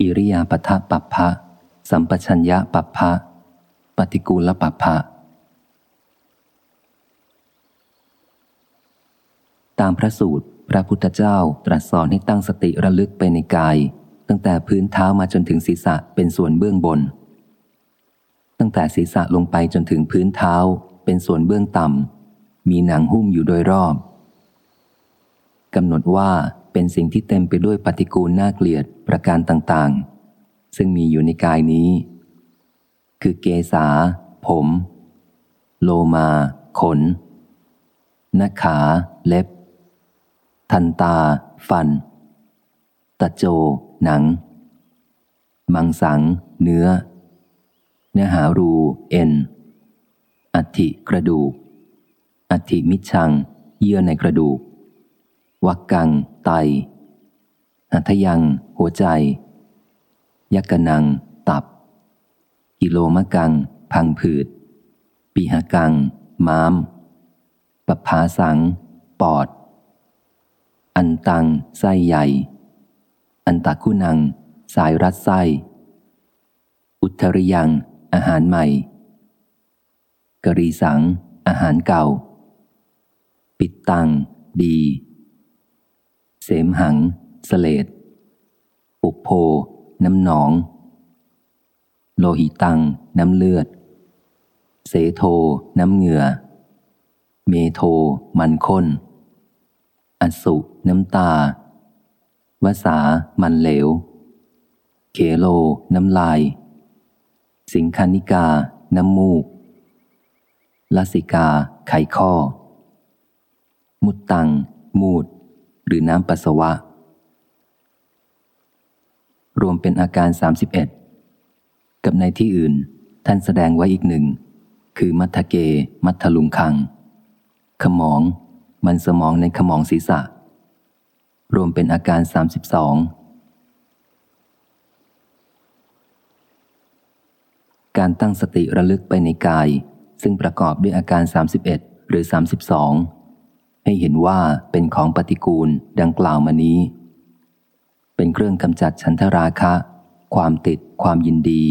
อิริยาปทะปัปพะสัมปชัญญะปัปพะปฏิกูลปัปพะตามพระสูตร พระพุทธเจ้าตรัสสอนให้ตั้งสติระลึกไปในกาย ตั้งแต่พื้นเท้ามาจนถึงศีรษะเป็นส่วนเบื้องบน ตั้งแต่ศีรษะลงไปจนถึงพื้นเท้า เป็นส่วนเบื้องต่ำมีหนังหุ้มอยู่โดยรอบ กำหนดว่าเป็นสิ่งที่เต็มไปด้วยปฏิกูลน่าเกลียดประการต่างๆ ซึ่งมีอยู่ในกายนี้ คือเกษา ผม โลมา ขนนาขา เล็บ ทันตา ฟัน ตะโจ หนัง มังสัง เนื้อ เนื้อหารู เอ็น อัฐิกระดูก อัฐิมิชัง เยื่อในกระดูก วักกัง ไต หัทยัง หัวใจ ยักกนัง ตับ กิโลมะกัง พังผืด ปีหกัง ม้าม ปภาสัง ปอด อันตัง ไส้ใหญ่ อันตะคุนัง สายรัดไส้ อุทริยัง อาหารใหม่ กรีสัง อาหารเก่า ปิดตัง ดี เสมหังสเลดปุโพ น้ำหนอง โลหิตัง น้ำเลือด เสโท น้ำเหงื่อ เมโท มันข้น อสุ น้ำตา วสา มันเหลว เขโล น้ำลาย สิงคานิกา น้ำมูกลาสิกา ไขข้อ มุตตัง มูด หรือน้ำปัสสาวะ รวมเป็นอาการ 31 กับในที่อื่น ท่านแสดงไว้อีกหนึ่ง คือมัทเก มัทลุงคัง ขมอง มันสมองในขมองศีรษะ รวมเป็นอาการ 32 การตั้งสติระลึกไปในกาย ซึ่งประกอบด้วยอาการ 31 หรือ 32 ให้เห็นว่าเป็นของปฏิกูลดังกล่าวมานี้ เป็นเครื่องกำจัดฉันทราคะ ความติด ความยินดี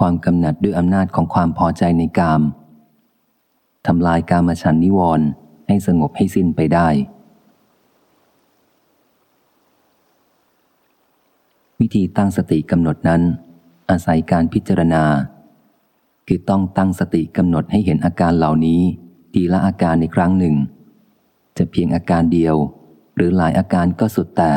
ความกำหนัดด้วยอำนาจของความพอใจในกามทำลายกามฉันนิวรณ์ให้สงบให้สิ้นไปได้ วิธีตั้งสติกำหนดนั้น อาศัยการพิจารณา คือต้องตั้งสติกำหนดให้เห็นอาการเหล่านี้ ทีละอาการในครั้งหนึ่ง จะเพียงอาการเดียว หรือหลายอาการก็สุดแต่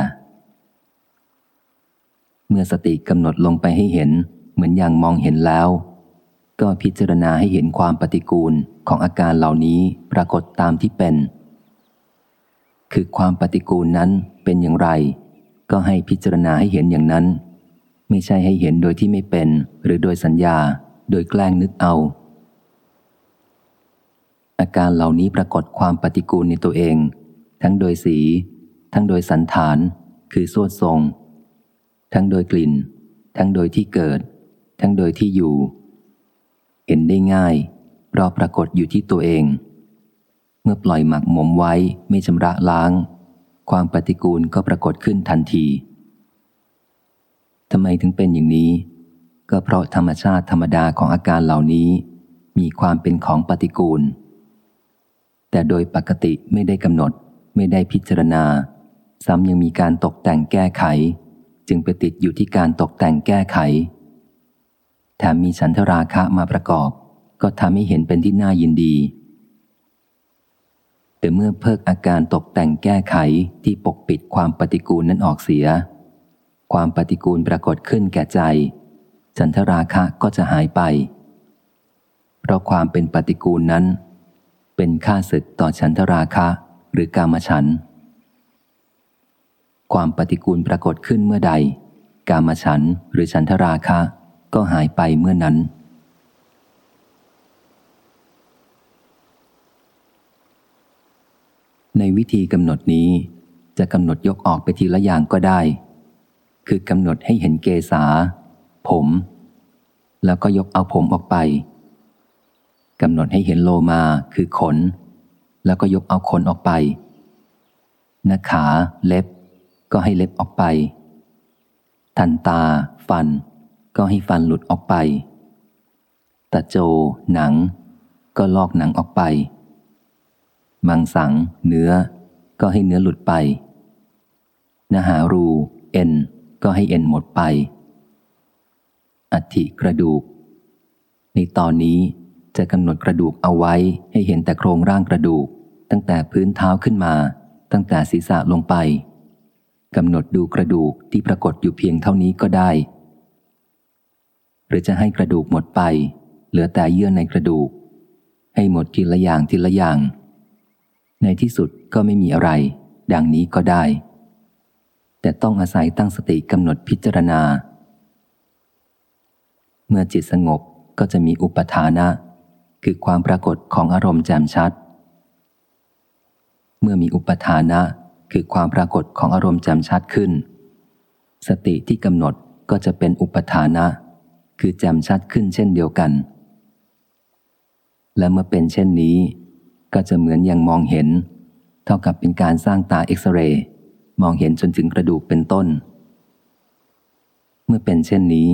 เมื่อสติกำหนดลงไปให้เห็น เหมือนอย่างมองเห็นแล้ว ก็พิจารณาให้เห็นความปฏิกูลของอาการเหล่านี้ปรากฏตามที่เป็น คือความปฏิกูลนั้นเป็นอย่างไร ก็ให้พิจารณาให้เห็นอย่างนั้น ไม่ใช่ให้เห็นโดยที่ไม่เป็น หรือโดยสัญญา โดยแกล้งนึกเอา อาการเหล่านี้ปรากฏความปฏิกูลในตัวเอง ทั้งโดยสี ทั้งโดยสันฐาน คือสวดทรง ทั้งโดยกลิ่น ทั้งโดยที่เกิด ทั้งโดยที่อยู่ เห็นได้ง่ายเพราะปรากฏอยู่ที่ตัวเอง เมื่อปล่อยหมักหมมไว้ไม่ชำระล้าง ความปฏิกูลก็ปรากฏขึ้นทันทีทำไมถึงเป็นอย่างนี้ ก็เพราะธรรมชาติธรรมดาของอาการเหล่านี้ มีความเป็นของปฏิกูล แต่โดยปกติไม่ได้กำหนด ไม่ได้พิจารณา ซ้ำยังมีการตกแต่งแก้ไข จึงไปติดอยู่ที่การตกแต่งแก้ไข แถมมีฉันทราคะมาประกอบ ก็ทำให้เห็นเป็นที่น่ายินดี แต่เมื่อเพิกอาการตกแต่งแก้ไขที่ปกปิดความปฏิกูลนั้นออกเสีย ความปฏิกูลปรากฏขึ้นแก่ใจ ฉันทราคะก็จะหายไป เพราะความเป็นปฏิกูลนั้น เป็นค่าศึกต่อฉันทราคะ หรือกามฉัน ความปฏิกูลปรากฏขึ้นเมื่อใด กามฉันหรือฉันทราคะ ก็หายไปเมื่อนั้น ในวิธีกำหนดนี้จะกำหนดยกออกไปทีละอย่างก็ได้ คือกำหนดให้เห็นเกษาผม แล้วก็ยกเอาผมออกไป กำหนดให้เห็นโลมาคือขน แล้วก็ยกเอาขนออกไปหน้าขาเล็บ ก็ให้เล็บออกไป ทันตา ฟัน ก็ให้ฟันหลุดออกไปตะโจ หนัง ก็ลอกหนังออกไป มังสัง เนื้อ ก็ให้เนื้อหลุดไปนหารู เอ็น ก็ให้เอ็นหมดไปอัฐิกระดูก ในตอนนี้ จะกำหนดกระดูกเอาไว้ให้เห็นแต่โครงร่างกระดูก ตั้งแต่พื้นเท้าขึ้นมา ตั้งแต่ศีรษะลงไปกำหนดดูกระดูกที่ปรากฏอยู่เพียงเท่านี้ก็ได้ หรือจะให้กระดูกหมดไป เหลือแต่เยื่อในกระดูก ให้หมดทีละอย่างทีละอย่าง ในที่สุดก็ไม่มีอะไร ดังนี้ก็ได้ แต่ต้องอาศัยตั้งสติกำหนดพิจารณา เมื่อจิตสงบก็จะมีอุปทานะ คือความปรากฏของอารมณ์แจ่มชัด เมื่อมีอุปทานะ คือความปรากฏของอารมณ์แจ่มชัดขึ้น สติที่กำหนดก็จะเป็นอุปทานะ คือแจ่มชัดขึ้นเช่นเดียวกัน และเมื่อเป็นเช่นนี้ ก็จะเหมือนอย่างมองเห็น เท่ากับเป็นการสร้างตาเอ็กซเรย์มองเห็นจนถึงกระดูกเป็นต้น เมื่อเป็นเช่นนี้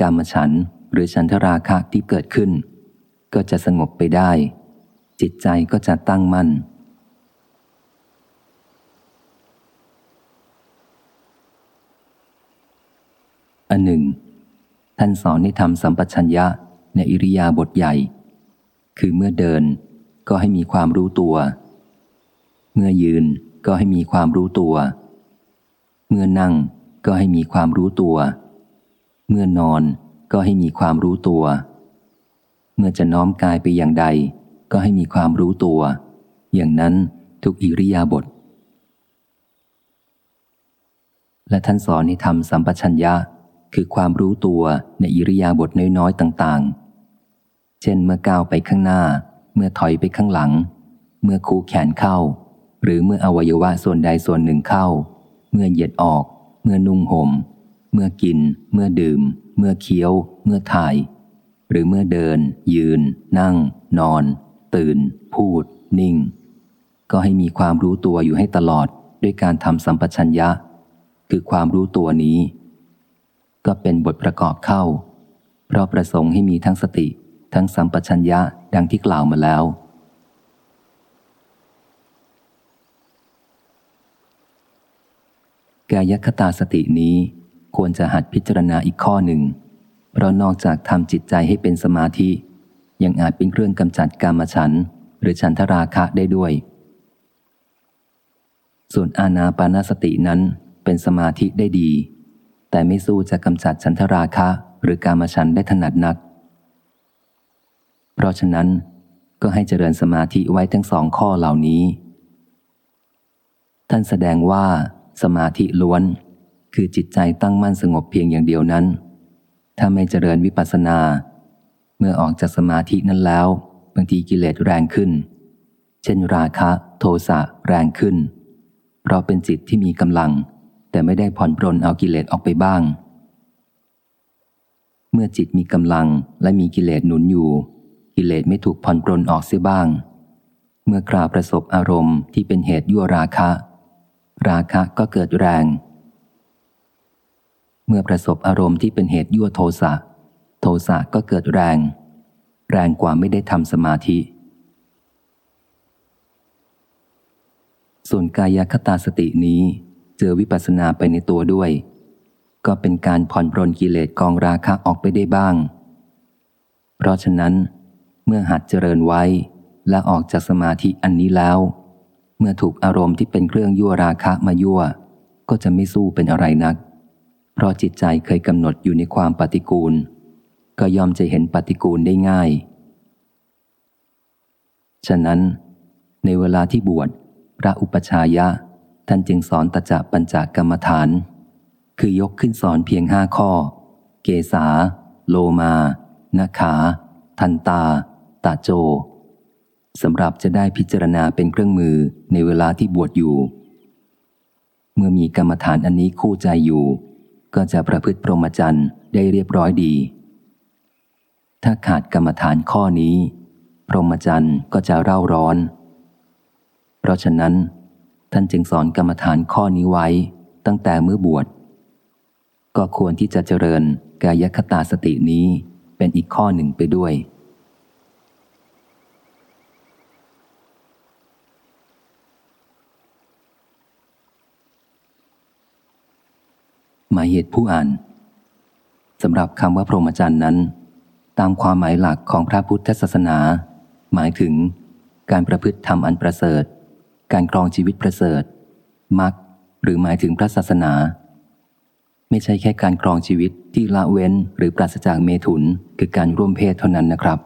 กามฉันหรือฉันทราคะที่เกิดขึ้น ก็จะสงบไปได้ จิตใจก็จะตั้งมั่น อันหนึ่ง ท่านสอนให้ทำสัมปชัญญะในอิริยาบถใหญ่ คือเมื่อเดินก็ให้มีความรู้ตัว เมื่อยืนก็ให้มีความรู้ตัว เมื่อนั่งก็ให้มีความรู้ตัว เมื่อนอนก็ให้มีความรู้ตัวเมื่อจะน้อมกายไปอย่างใด ก็ให้มีความรู้ตัว อย่างนั้นทุกอิริยาบถและท่านสอนให้ทำสัมปชัญญะ คือความรู้ตัวในอิริยาบถน้อยๆต่างๆ เช่นเมื่อก้าวไปข้างหน้า เมื่อถอยไปข้างหลัง เมื่อคูแขนเข้า หรือเมื่ออวัยวะส่วนใดส่วนหนึ่งเข้า เมื่อเหยียดออก เมื่อนุ่งหม่ม เมื่อกิน เมื่อดื่ม เมื่อเคี้ยว เมื่อถ่าย หรือเมื่อเดิน ยืน นั่ง นอน ตื่น พูด นิ่ง ก็ให้มีความรู้ตัวอยู่ให้ตลอดด้วยการทำสัมปชัญญะ คือความรู้ตัวนี้ ก็เป็นบทประกอบเข้า เพราะประสงค์ให้มีทั้งสติ ทั้งสัมปชัญญะดังที่กล่าวมาแล้ว กายคตาสตินี้ควรจะหัดพิจารณาอีกข้อหนึ่ง เพราะนอกจากทำจิตใจให้เป็นสมาธิ ยังอาจเป็นเครื่องกำจัดกามฉัน หรือฉันทราคะได้ด้วย ส่วนอาณาปานสตินั้นเป็นสมาธิได้ดี แต่ไม่สู้จะกำจัดฉันทราคะหรือกามฉันได้ถนัดนัก เพราะฉะนั้นก็ให้เจริญสมาธิไว้ทั้งสองข้อเหล่านี้ ท่านแสดงว่า สมาธิล้วน คือจิตใจตั้งมั่นสงบเพียงอย่างเดียวนั้น ถ้าไม่เจริญวิปัสสนา เมื่อออกจากสมาธินั้นแล้ว บางทีกิเลสแรงขึ้น เช่นราคะ โทสะแรงขึ้น เพราะเป็นจิตที่มีกำลัง แต่ไม่ได้ผ่อนปรนเอากิเลสออกไปบ้าง เมื่อจิตมีกำลังและมีกิเลสหนุนอยู่ กิเลสไม่ถูกผ่อนปรนออกเสียบ้าง เมื่อกราประสบอารมณ์ที่เป็นเหตุยั่วราคะ ราคะก็เกิดแรง เมื่อประสบอารมณ์ที่เป็นเหตุยั่วโทสะ โทสะก็เกิดแรง แรงกว่าไม่ได้ทำสมาธิ ส่วนกายคตาสตินี้เจอวิปัสสนาไปในตัวด้วย ก็เป็นการผ่อนปรนกิเลสกองราคะออกไปได้บ้าง เพราะฉะนั้น เมื่อหัดเจริญไว้และออกจากสมาธิอันนี้แล้ว เมื่อถูกอารมณ์ที่เป็นเครื่องยั่วราคะมายั่ว ก็จะไม่สู้เป็นอะไรนัก เพราะจิตใจเคยกำหนดอยู่ในความปฏิกูล ก็ยอมจะเห็นปฏิกูลได้ง่าย ฉะนั้น ในเวลาที่บวชพระอุปชายะ ท่านจึงสอนตจะปัญจกรรมฐาน คือยกขึ้นสอนเพียงห้าข้อ เกษา โลมานาขา ทันตา ตาโจสำหรับจะได้พิจารณาเป็นเครื่องมือในเวลาที่บวชอยู่ เมื่อมีกรรมฐานอันนี้คู่ใจอยู่ ก็จะประพฤติพรหมจรรย์ได้เรียบร้อยดี ถ้าขาดกรรมฐานข้อนี้ พรหมจรรย์ก็จะเร่าร้อน เพราะฉะนั้น ท่านจึงสอนกรรมฐานข้อนี้ไว้ตั้งแต่เมื่อบวช ก็ควรที่จะเจริญกายคตาสตินี้เป็นอีกข้อหนึ่งไปด้วย หมายเหตุผู้อ่านสำหรับคำว่าพรหมจรรย์นั้น ตามความหมายหลักของพระพุทธศาสนา หมายถึง การประพฤติธรรมอันประเสริฐ การกรองชีวิตประเสริฐมักหรือหมายถึงพระศาสนา ไม่ใช่แค่การครองชีวิตที่ละเว้นหรือปราศจากเมถุนคือการร่วมเพศเท่านั้นนะครับ